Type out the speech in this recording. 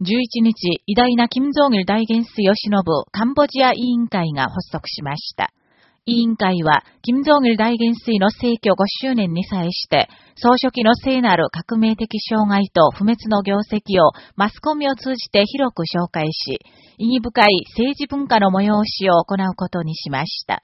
11日、偉大な金正日大元帥を忍ぶカンボジア委員会が発足しました。委員会は、金正日大元帥の逝去5周年に際して、総書記の聖なる革命的障害と不滅の業績をマスコミを通じて広く紹介し、意義深い政治文化の催しを行うことにしました。